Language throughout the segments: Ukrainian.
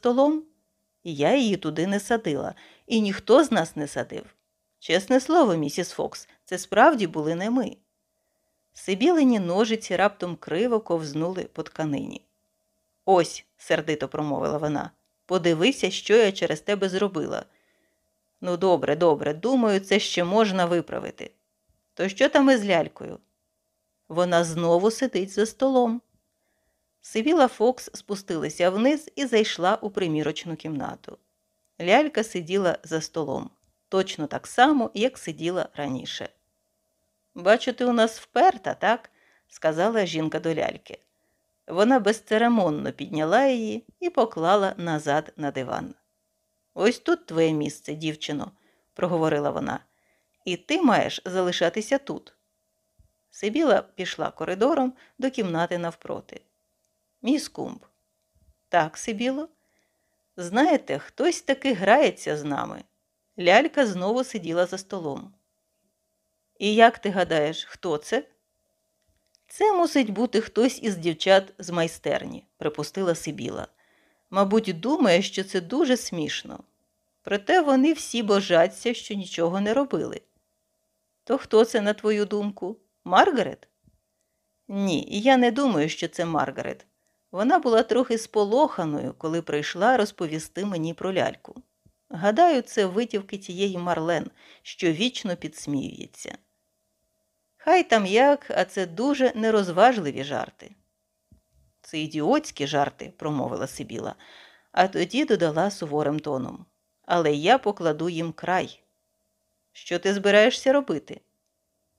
столом? Я її туди не садила, і ніхто з нас не садив. Чесне слово, місіс Фокс, це справді були не ми. Сибілені ножиці раптом криво ковзнули по тканині. Ось, сердито промовила вона, подивися, що я через тебе зробила. Ну, добре, добре, думаю, це ще можна виправити. То що там із лялькою? Вона знову сидить за столом. Сивіла Фокс спустилася вниз і зайшла у примірочну кімнату. Лялька сиділа за столом, точно так само, як сиділа раніше. Бачу, ти у нас вперта, так? сказала жінка до ляльки. Вона безцеремонно підняла її і поклала назад на диван. Ось тут твоє місце, дівчино, проговорила вона, і ти маєш залишатися тут. Сибіла пішла коридором до кімнати навпроти. Міс Кумб. Так, Сибіло. Знаєте, хтось таки грається з нами. Лялька знову сиділа за столом. І як ти гадаєш, хто це? Це мусить бути хтось із дівчат з майстерні, припустила Сибіла. Мабуть, думає, що це дуже смішно. Проте вони всі божаться, що нічого не робили. То хто це, на твою думку? Маргарет? Ні, я не думаю, що це Маргарет. Вона була трохи сполоханою, коли прийшла розповісти мені про ляльку. Гадаю, це витівки тієї Марлен, що вічно підсміюється. Хай там як, а це дуже нерозважливі жарти. Це ідіотські жарти, промовила Сибіла, а тоді додала суворим тоном. Але я покладу їм край. Що ти збираєшся робити?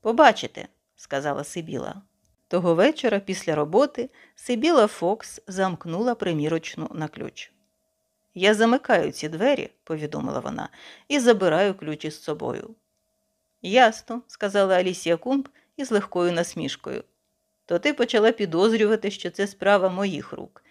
Побачите, сказала Сибіла. Того вечора після роботи Сибіла Фокс замкнула примірочну на ключ. Я замикаю ці двері, повідомила вона, і забираю ключ із собою. Ясно, сказала Алісія Кумб із легкою насмішкою. То ти почала підозрювати, що це справа моїх рук.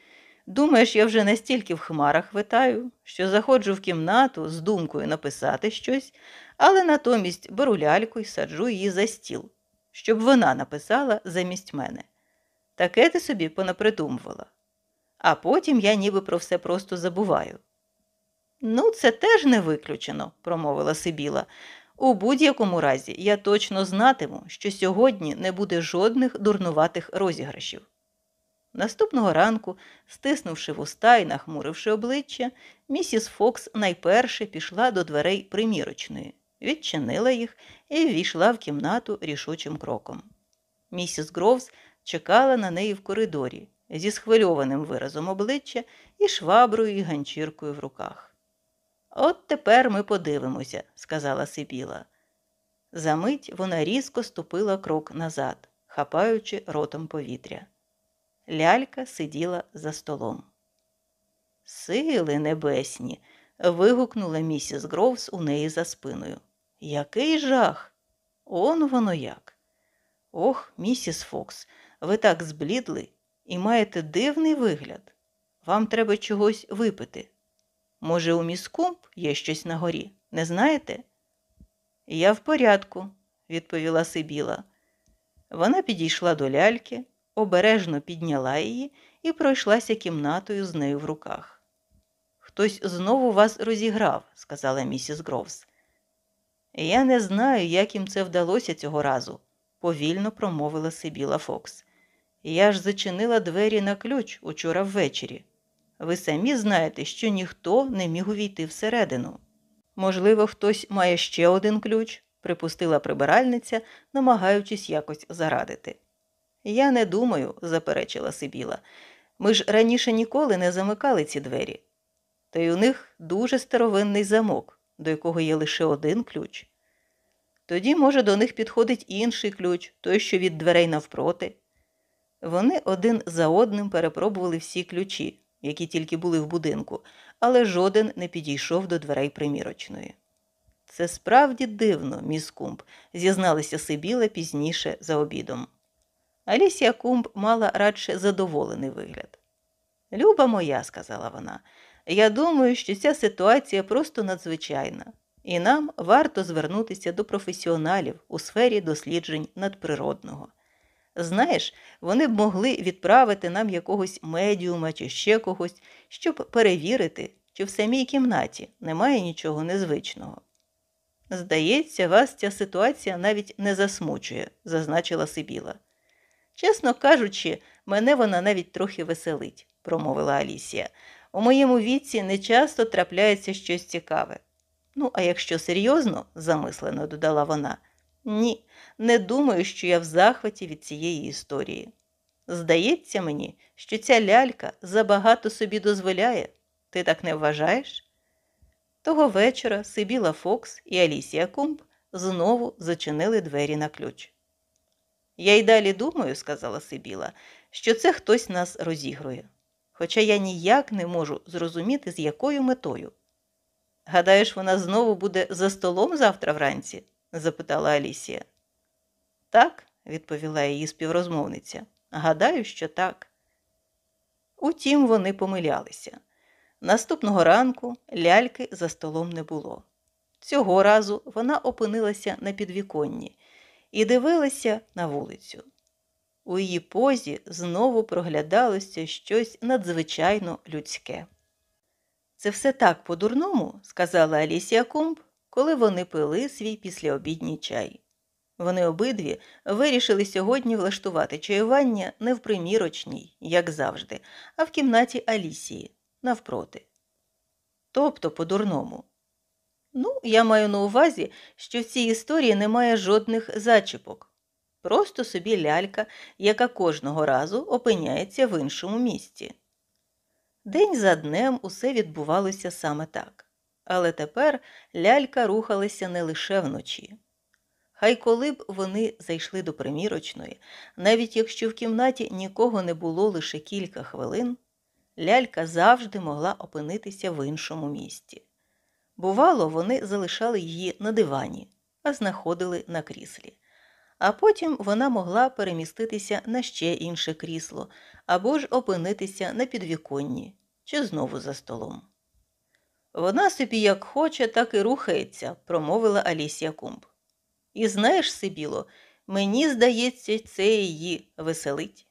Думаєш, я вже настільки в хмарах витаю, що заходжу в кімнату з думкою написати щось, але натомість беру ляльку і саджу її за стіл, щоб вона написала замість мене. Таке ти собі понапридумувала. А потім я ніби про все просто забуваю. Ну, це теж не виключено, промовила Сибіла. У будь-якому разі я точно знатиму, що сьогодні не буде жодних дурнуватих розіграшів. Наступного ранку, стиснувши вуста і нахмуривши обличчя, місіс Фокс найперше пішла до дверей примірочної, відчинила їх і ввійшла в кімнату рішучим кроком. Місіс Гровс чекала на неї в коридорі зі схвильованим виразом обличчя і шваброю і ганчіркою в руках. От тепер ми подивимося, сказала Сибіла. Замить вона різко ступила крок назад, хапаючи ротом повітря. Лялька сиділа за столом. Сили небесні. вигукнула місіс Гровс у неї за спиною. Який жах! Он воно як. Ох, місіс Фокс, ви так зблідли і маєте дивний вигляд. Вам треба чогось випити. Може, у міскумб є щось на горі, не знаєте? Я в порядку, відповіла Сибіла. Вона підійшла до ляльки, обережно підняла її і пройшлася кімнатою з нею в руках. Хтось знову вас розіграв, сказала місіс Гровс. Я не знаю, як їм це вдалося цього разу, повільно промовила Сибіла Фокс. Я ж зачинила двері на ключ учора ввечері. Ви самі знаєте, що ніхто не міг увійти всередину. Можливо, хтось має ще один ключ, припустила прибиральниця, намагаючись якось зарадити. Я не думаю, заперечила Сибіла. Ми ж раніше ніколи не замикали ці двері. Та й у них дуже старовинний замок, до якого є лише один ключ. Тоді, може, до них підходить інший ключ, той, що від дверей навпроти. Вони один за одним перепробували всі ключі, які тільки були в будинку, але жоден не підійшов до дверей примірочної. Це справді дивно, міс Кумб, зізналися Сибіла пізніше за обідом. Алісія Кумб мала радше задоволений вигляд. Люба моя, сказала вона, я думаю, що ця ситуація просто надзвичайна, і нам варто звернутися до професіоналів у сфері досліджень надприродного. Знаєш, вони б могли відправити нам якогось медіума чи ще когось, щоб перевірити, чи в самій кімнаті немає нічого незвичного. Здається, вас ця ситуація навіть не засмучує, зазначила Сибіла. Чесно кажучи, мене вона навіть трохи веселить, промовила Алісія. У моєму віці не часто трапляється щось цікаве. Ну, а якщо серйозно, замислено додала вона, ні, не думаю, що я в захваті від цієї історії. Здається мені, що ця лялька забагато собі дозволяє. Ти так не вважаєш? Того вечора Сибіла Фокс і Алісія Кумб знову зачинили двері на ключ. Я й далі думаю, сказала Сибіла, що це хтось нас розігрує. Хоча я ніяк не можу зрозуміти, з якою метою. Гадаєш, вона знову буде за столом завтра вранці? запитала Алісія. Так, відповіла її співрозмовниця. Гадаю, що так. Утім, вони помилялися. Наступного ранку ляльки за столом не було. Цього разу вона опинилася на підвіконні і дивилася на вулицю. У її позі знову проглядалося щось надзвичайно людське. Це все так по-дурному, сказала Алісія Кумб, коли вони пили свій післяобідній чай. Вони обидві вирішили сьогодні влаштувати чаювання не в примірочній, як завжди, а в кімнаті Алісії навпроти. Тобто по-дурному. Ну, я маю на увазі, що в цій історії немає жодних зачіпок. Просто собі лялька, яка кожного разу опиняється в іншому місці. День за днем усе відбувалося саме так. Але тепер лялька рухалася не лише вночі. Хай коли б вони зайшли до примірочної, навіть якщо в кімнаті нікого не було лише кілька хвилин, лялька завжди могла опинитися в іншому місті. Бувало, вони залишали її на дивані, а знаходили на кріслі. А потім вона могла переміститися на ще інше крісло або ж опинитися на підвіконні чи знову за столом. Вона собі як хоче, так і рухається, промовила Алісія Кумб. І знаєш, Сибіло, мені здається, це її веселить.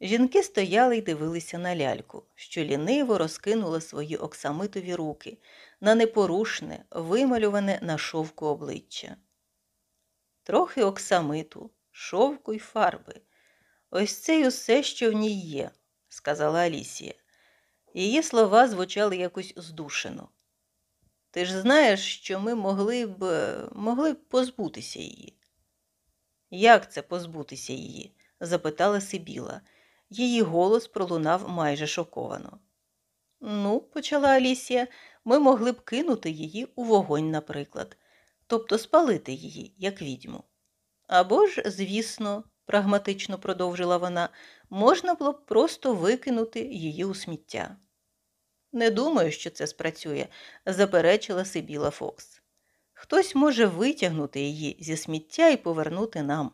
Жінки стояли й дивилися на ляльку, що ліниво розкинула свої оксамитові руки на непорушне, вималюване на шовку обличчя. Трохи оксамиту, шовку й фарби. Ось це й усе, що в ній є, сказала Алісія. Її слова звучали якось здушено. Ти ж знаєш, що ми могли б могли б позбутися її. Як це позбутися її? запитала Сибіла. Її голос пролунав майже шоковано. Ну, почала Алісія, ми могли б кинути її у вогонь, наприклад, тобто спалити її, як відьму. Або ж, звісно, прагматично продовжила вона, можна було б просто викинути її у сміття. Не думаю, що це спрацює, заперечила Сибіла Фокс. Хтось може витягнути її зі сміття і повернути нам.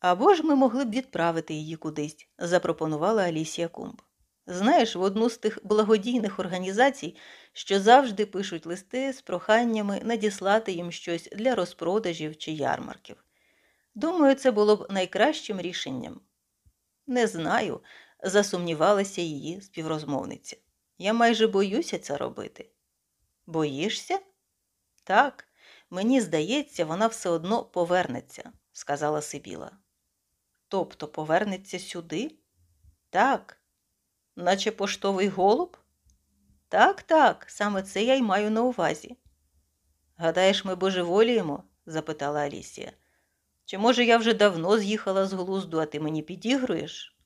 Або ж ми могли б відправити її кудись, запропонувала Алісія Кумб. Знаєш, в одну з тих благодійних організацій, що завжди пишуть листи з проханнями надіслати їм щось для розпродажів чи ярмарків. Думаю, це було б найкращим рішенням. Не знаю, засумнівалася її співрозмовниця. Я майже боюся це робити. Боїшся? Так, мені здається, вона все одно повернеться, сказала Сибіла. Тобто повернеться сюди? Так, наче поштовий голуб? Так, так, саме це я й маю на увазі. Гадаєш, ми божеволіємо? запитала Алісія. Чи, може, я вже давно з'їхала з глузду, а ти мені підігруєш?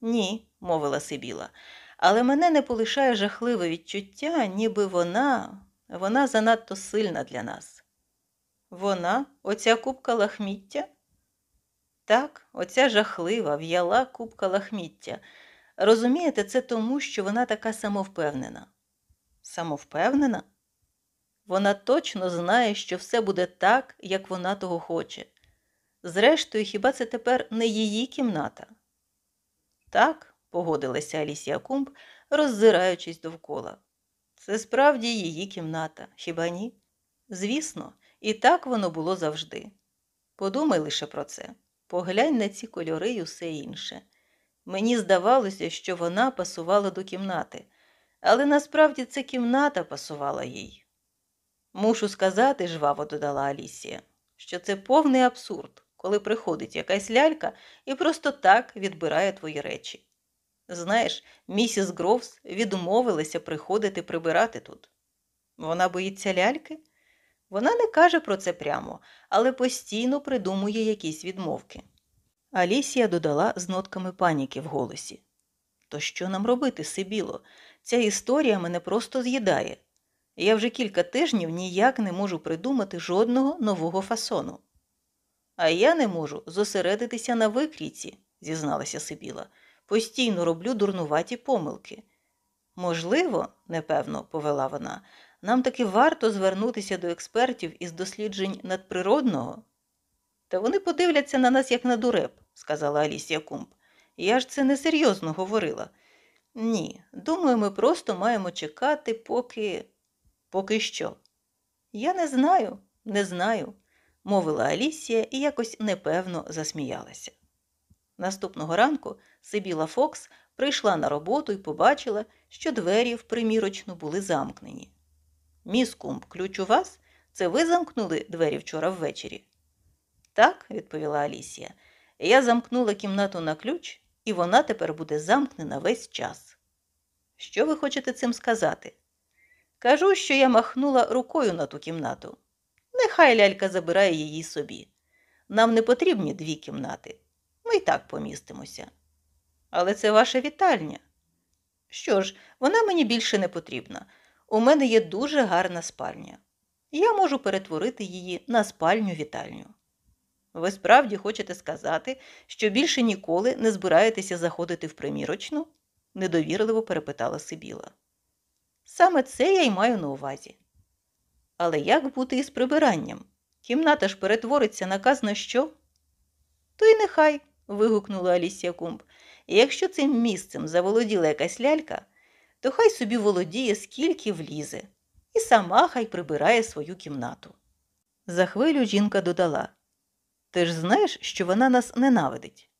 Ні, мовила Сибіла, але мене не полишає жахливе відчуття, ніби вона, вона занадто сильна для нас. Вона, оця купка лахміття? Так, оця жахлива, в'яла купка лахміття. Розумієте, це тому, що вона така самовпевнена. Самовпевнена? Вона точно знає, що все буде так, як вона того хоче. Зрештою, хіба це тепер не її кімната? Так, погодилася Алісія Кумб, роззираючись довкола. Це справді її кімната, хіба ні? Звісно, і так воно було завжди. Подумай лише про це. Поглянь на ці кольори й усе інше. Мені здавалося, що вона пасувала до кімнати, але насправді це кімната пасувала їй. Мушу сказати, жваво додала Алісія, що це повний абсурд, коли приходить якась лялька і просто так відбирає твої речі. Знаєш, місіс Гровс відмовилася приходити прибирати тут. Вона боїться ляльки? Вона не каже про це прямо, але постійно придумує якісь відмовки. Алісія додала з нотками паніки в голосі. То що нам робити, Сибіло? Ця історія мене просто з'їдає. Я вже кілька тижнів ніяк не можу придумати жодного нового фасону. А я не можу зосередитися на викрійці, зізналася Сибіла. Постійно роблю дурнуваті помилки. Можливо, непевно, повела вона, нам таки варто звернутися до експертів із досліджень надприродного. Та вони подивляться на нас, як на дуреб, сказала Алісія Кумб. Я ж це несерйозно говорила. Ні, думаю, ми просто маємо чекати, поки. Поки що. Я не знаю, не знаю, мовила Алісія і якось непевно засміялася. Наступного ранку Сибіла Фокс прийшла на роботу і побачила, що двері в примірочну були замкнені. Міс Кумб, ключ у вас? Це ви замкнули двері вчора ввечері? Так, відповіла Алісія. Я замкнула кімнату на ключ, і вона тепер буде замкнена весь час. Що ви хочете цим сказати? Кажу, що я махнула рукою на ту кімнату. Нехай лялька забирає її собі. Нам не потрібні дві кімнати. Ми й так помістимося. Але це ваша вітальня. Що ж, вона мені більше не потрібна. У мене є дуже гарна спальня. Я можу перетворити її на спальню вітальню. Ви справді хочете сказати, що більше ніколи не збираєтеся заходити в примірочну? недовірливо перепитала Сибіла. Саме це я й маю на увазі. Але як бути із прибиранням? Кімната ж перетвориться на казна що? То й нехай. вигукнула Алісія Кумб. Якщо цим місцем заволоділа якась лялька, то хай собі володіє, скільки влізе, і сама хай прибирає свою кімнату. За хвилю жінка додала Ти ж знаєш, що вона нас ненавидить.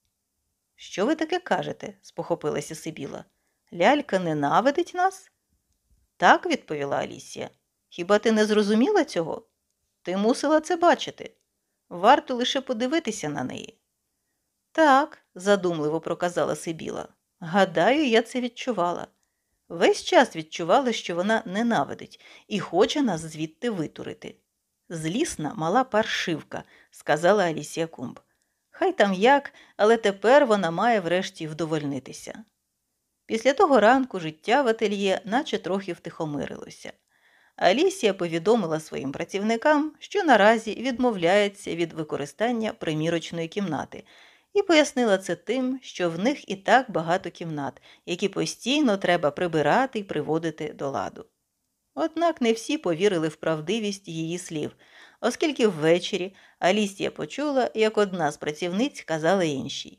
Що ви таке кажете? спохопилася Сибіла. Лялька ненавидить нас? Так, відповіла Алісія. Хіба ти не зрозуміла цього? Ти мусила це бачити. Варто лише подивитися на неї. Так, задумливо проказала Сибіла. Гадаю, я це відчувала. Весь час відчувала, що вона ненавидить і хоче нас звідти витурити. Злісна, мала паршивка, сказала Алісія Кумб. Хай там як, але тепер вона має врешті вдовольнитися. Після того ранку життя в ательє наче трохи втихомирилося. Алісія повідомила своїм працівникам, що наразі відмовляється від використання примірочної кімнати, і пояснила це тим, що в них і так багато кімнат, які постійно треба прибирати і приводити до ладу. Однак не всі повірили в правдивість її слів, оскільки ввечері Алісія почула, як одна з працівниць казала іншій.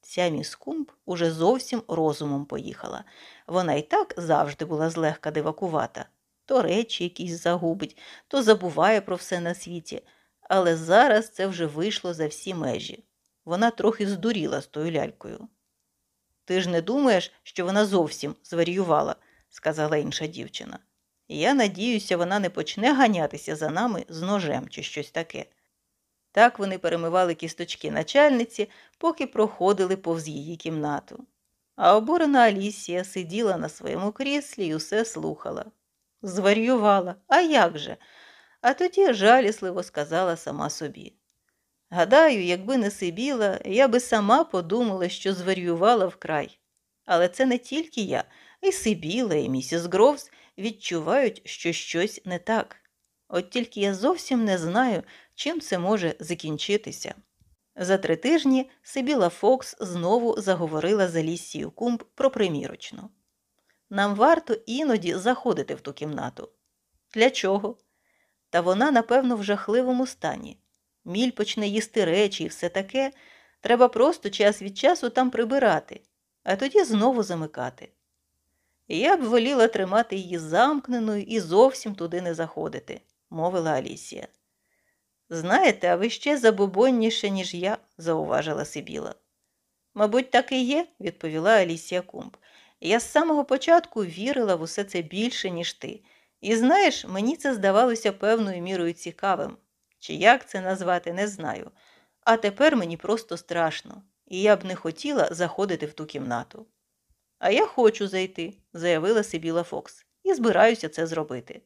Ця міс Кумб уже зовсім розумом поїхала. Вона й так завжди була злегка дивакувата. То речі якісь загубить, то забуває про все на світі, але зараз це вже вийшло за всі межі. Вона трохи здуріла з тою лялькою. Ти ж не думаєш, що вона зовсім зварювала, сказала інша дівчина. Я надіюся, вона не почне ганятися за нами з ножем чи щось таке. Так вони перемивали кісточки начальниці, поки проходили повз її кімнату. А обурена Алісія сиділа на своєму кріслі і усе слухала. Зварювала, а як же? А тоді жалісливо сказала сама собі. Гадаю, якби не сибіла, я би сама подумала, що зварювала вкрай. Але це не тільки я, і Сибіла, і місіс Гровс відчувають, що щось не так. От тільки я зовсім не знаю, чим це може закінчитися. За три тижні Сибіла Фокс знову заговорила з Алісією Кумб про примірочну. Нам варто іноді заходити в ту кімнату. Для чого? Та вона, напевно, в жахливому стані. Міль почне їсти речі і все таке. Треба просто час від часу там прибирати, а тоді знову замикати. Я б воліла тримати її замкненою і зовсім туди не заходити, мовила Алісія. Знаєте, а ви ще забобонніше, ніж я, зауважила Сибіла. Мабуть, так і є, відповіла Алісія Кумб. Я з самого початку вірила в усе це більше, ніж ти. І знаєш, мені це здавалося певною мірою цікавим. Чи як це назвати, не знаю. А тепер мені просто страшно, і я б не хотіла заходити в ту кімнату. А я хочу зайти, заявила Сибіла Фокс, і збираюся це зробити.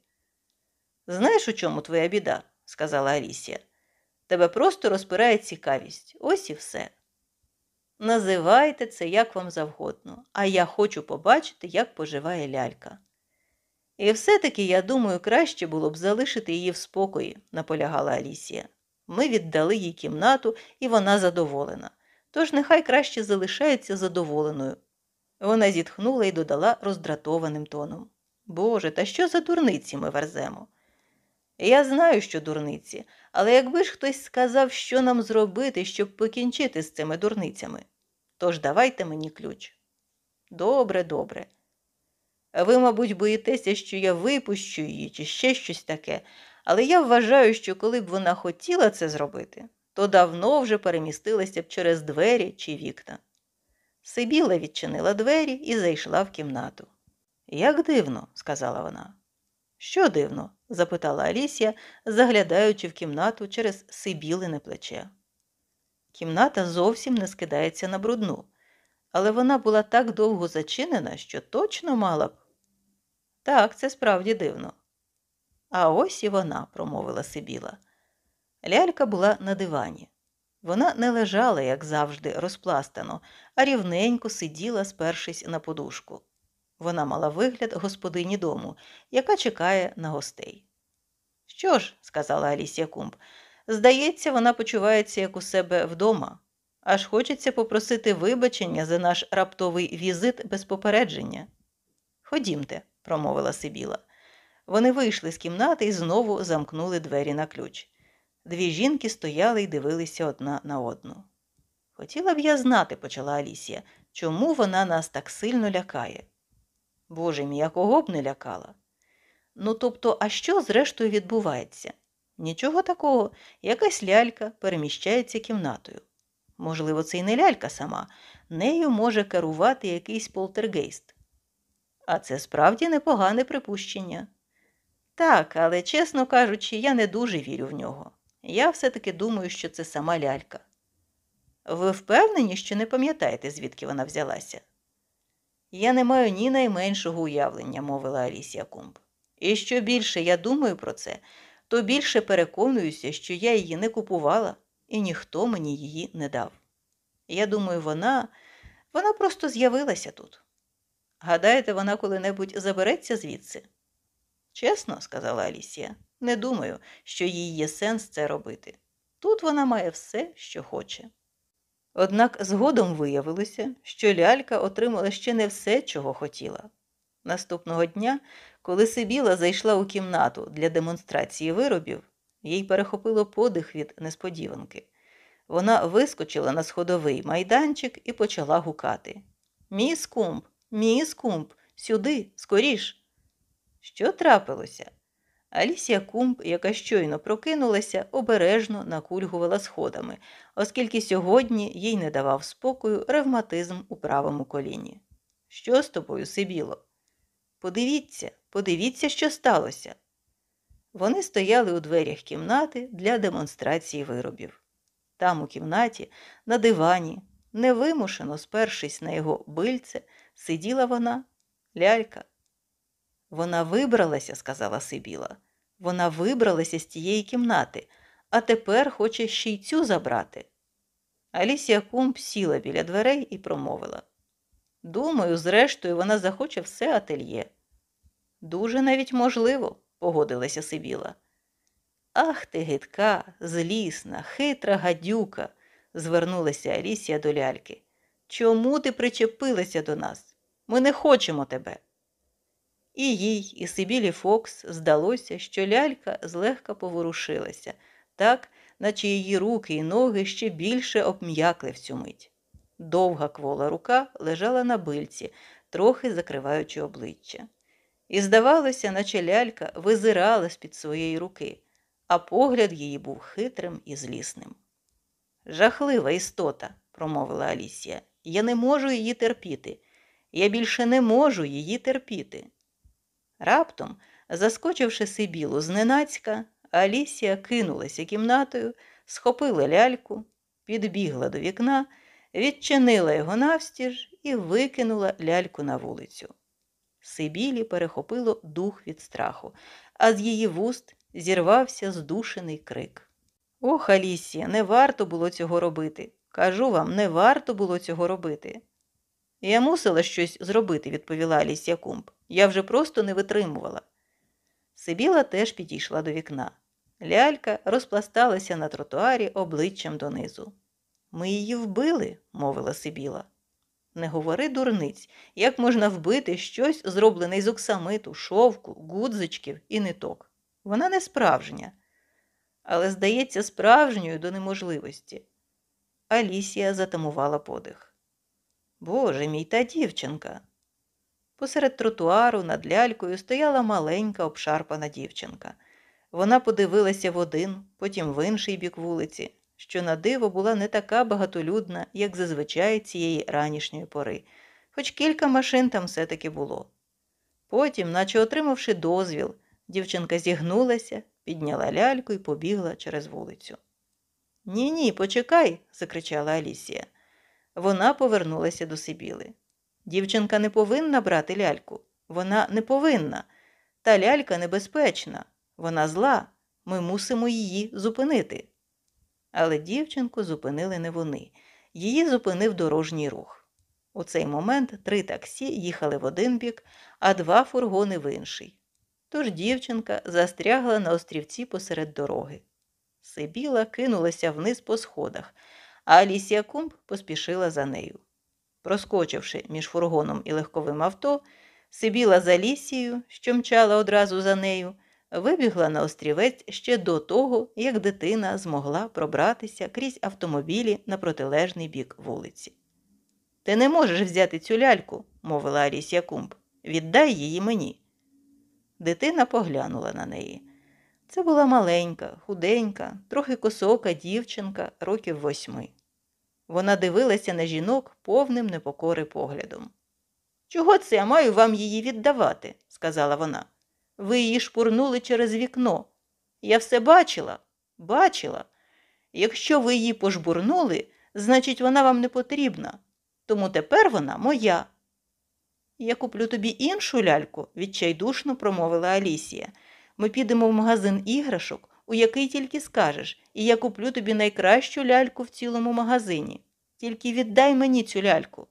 Знаєш, у чому твоя біда? сказала Алісія. Тебе просто розпирає цікавість. Ось і все. Називайте це як вам завгодно, а я хочу побачити, як поживає лялька. І все-таки, я думаю, краще було б залишити її в спокої, наполягала Алісія. Ми віддали їй кімнату, і вона задоволена. Тож нехай краще залишається задоволеною. Вона зітхнула і додала роздратованим тоном. Боже, та що за дурниці ми верземо? Я знаю, що дурниці, але якби ж хтось сказав, що нам зробити, щоб покінчити з цими дурницями. Тож давайте мені ключ. Добре, добре. Ви, мабуть, боїтеся, що я випущу її, чи ще щось таке, але я вважаю, що коли б вона хотіла це зробити, то давно вже перемістилася б через двері чи вікна. Сибіла відчинила двері і зайшла в кімнату. Як дивно, сказала вона. Що дивно? запитала Алісія, заглядаючи в кімнату через Сибілине плече. Кімната зовсім не скидається на брудну, але вона була так довго зачинена, що точно мала б. Так, це справді дивно. А ось і вона, промовила Сибіла. Лялька була на дивані. Вона не лежала, як завжди, розпластано, а рівненько сиділа, спершись на подушку. Вона мала вигляд господині дому, яка чекає на гостей. Що ж, сказала Алісія Кумб, здається, вона почувається як у себе вдома, аж хочеться попросити вибачення за наш раптовий візит без попередження. Ходімте, промовила Сибіла. Вони вийшли з кімнати і знову замкнули двері на ключ. Дві жінки стояли і дивилися одна на одну. Хотіла б я знати, почала Алісія, чому вона нас так сильно лякає. Боже мій, я кого б не лякала. Ну, тобто, а що зрештою відбувається? Нічого такого, якась лялька переміщається кімнатою. Можливо, це й не лялька сама, нею може керувати якийсь полтергейст. А це справді непогане припущення. Так, але, чесно кажучи, я не дуже вірю в нього. Я все-таки думаю, що це сама лялька. Ви впевнені, що не пам'ятаєте, звідки вона взялася? Я не маю ні найменшого уявлення, мовила Алісія Кумб. І що більше я думаю про це, то більше переконуюся, що я її не купувала і ніхто мені її не дав. Я думаю, вона вона просто з'явилася тут. Гадаєте, вона коли-небудь забереться звідси? Чесно, сказала Алісія, не думаю, що їй є сенс це робити. Тут вона має все, що хоче. Однак згодом виявилося, що лялька отримала ще не все, чого хотіла. Наступного дня, коли Сибіла зайшла у кімнату для демонстрації виробів, їй перехопило подих від несподіванки. Вона вискочила на сходовий майданчик і почала гукати Міс Кумб, міс Кумб, сюди, скоріш. Що трапилося? Алісія Кумб, яка щойно прокинулася, обережно накульгувала сходами, оскільки сьогодні їй не давав спокою ревматизм у правому коліні. Що з тобою, Сибіло? Подивіться, подивіться, що сталося. Вони стояли у дверях кімнати для демонстрації виробів. Там, у кімнаті, на дивані, невимушено спершись на його бильце, сиділа вона, лялька. Вона вибралася, сказала Сибіла. Вона вибралася з тієї кімнати, а тепер хоче ще й цю забрати. Алісія Кумб сіла біля дверей і промовила Думаю, зрештою, вона захоче все ательє. Дуже навіть можливо, погодилася Сибіла. Ах ти, гидка, злісна, хитра гадюка, звернулася Алісія до ляльки. Чому ти причепилася до нас? Ми не хочемо тебе. І їй, і Сибілі Фокс здалося, що лялька злегка поворушилася, так, наче її руки і ноги ще більше обм'якли в цю мить. Довга квола рука лежала на бильці, трохи закриваючи обличчя. І, здавалося, наче лялька визирала з під своєї руки, а погляд її був хитрим і злісним. Жахлива істота, промовила Алісія. Я не можу її терпіти. Я більше не можу її терпіти. Раптом, заскочивши Сибілу зненацька, Алісія кинулася кімнатою, схопила ляльку, підбігла до вікна, відчинила його навстіж і викинула ляльку на вулицю. Сибілі перехопило дух від страху, а з її вуст зірвався здушений крик. Ох, Алісія, не варто було цього робити. Кажу вам, не варто було цього робити. Я мусила щось зробити, відповіла Алісія Кумб. Я вже просто не витримувала. Сибіла теж підійшла до вікна. Лялька розпласталася на тротуарі обличчям донизу. Ми її вбили, мовила Сибіла. Не говори дурниць, як можна вбити щось, зроблене з оксамиту, шовку, гудзичків і ниток. Вона не справжня, але здається справжньою до неможливості. Алісія затамувала подих. Боже мій та дівчинка. Посеред тротуару над лялькою стояла маленька обшарпана дівчинка. Вона подивилася в один, потім в інший бік вулиці, що на диво була не така багатолюдна, як зазвичай цієї ранішньої пори, хоч кілька машин там все-таки було. Потім, наче отримавши дозвіл, дівчинка зігнулася, підняла ляльку і побігла через вулицю. Ні, ні, почекай, закричала Алісія. Вона повернулася до Сибіли. Дівчинка не повинна брати ляльку. Вона не повинна. Та лялька небезпечна, вона зла. Ми мусимо її зупинити. Але дівчинку зупинили не вони. Її зупинив дорожній рух. У цей момент три таксі їхали в один бік, а два фургони в інший. Тож дівчинка застрягла на острівці посеред дороги. Сибіла кинулася вниз по сходах, а Алісія Кумб поспішила за нею. Проскочивши між фургоном і легковим авто, Сибіла за Алісією, що мчала одразу за нею, вибігла на острівець ще до того, як дитина змогла пробратися крізь автомобілі на протилежний бік вулиці. Ти не можеш взяти цю ляльку, мовила Алісія Кумб. Віддай її мені. Дитина поглянула на неї. Це була маленька, худенька, трохи косока дівчинка років восьми. Вона дивилася на жінок повним непокори поглядом. Чого це я маю вам її віддавати? сказала вона. Ви її шпурнули через вікно. Я все бачила, бачила. Якщо ви її пожбурнули, значить, вона вам не потрібна. Тому тепер вона моя. Я куплю тобі іншу ляльку, відчайдушно промовила Алісія. Ми підемо в магазин іграшок, у який тільки скажеш, і я куплю тобі найкращу ляльку в цілому магазині. Тільки віддай мені цю ляльку.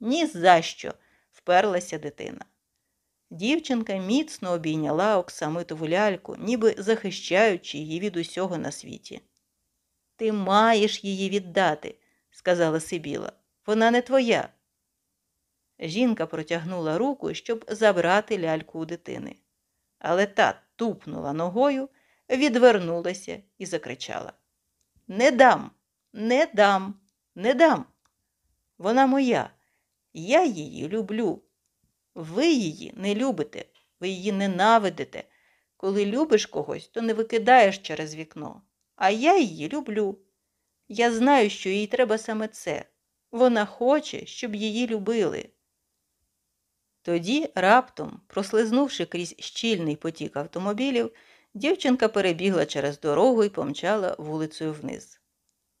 «Ні за що!» – вперлася дитина. Дівчинка міцно обійняла оксамитову ляльку, ніби захищаючи її від усього на світі. Ти маєш її віддати, сказала Сибіла. Вона не твоя. Жінка протягнула руку, щоб забрати ляльку у дитини. Але та тупнула ногою, відвернулася і закричала Не дам, не дам, не дам. Вона моя. Я її люблю. Ви її не любите, ви її ненавидите. Коли любиш когось, то не викидаєш через вікно. А я її люблю. Я знаю, що їй треба саме це. Вона хоче, щоб її любили. Тоді, раптом, прослизнувши крізь щільний потік автомобілів, дівчинка перебігла через дорогу і помчала вулицею вниз.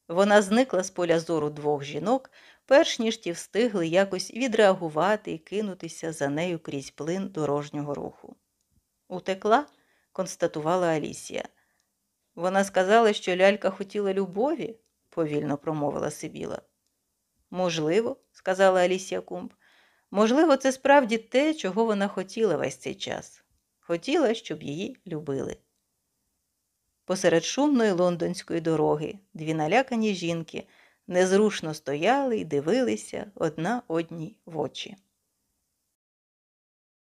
Вона зникла з поля зору двох жінок, перш ніж ті встигли якось відреагувати і кинутися за нею крізь плин дорожнього руху. Утекла, констатувала Алісія. Вона сказала, що лялька хотіла любові, повільно промовила Сибіла. Можливо, сказала Алісія Кумб. Можливо, це справді те, чого вона хотіла весь цей час. Хотіла, щоб її любили. Посеред шумної лондонської дороги дві налякані жінки незрушно стояли і дивилися одна одній в очі.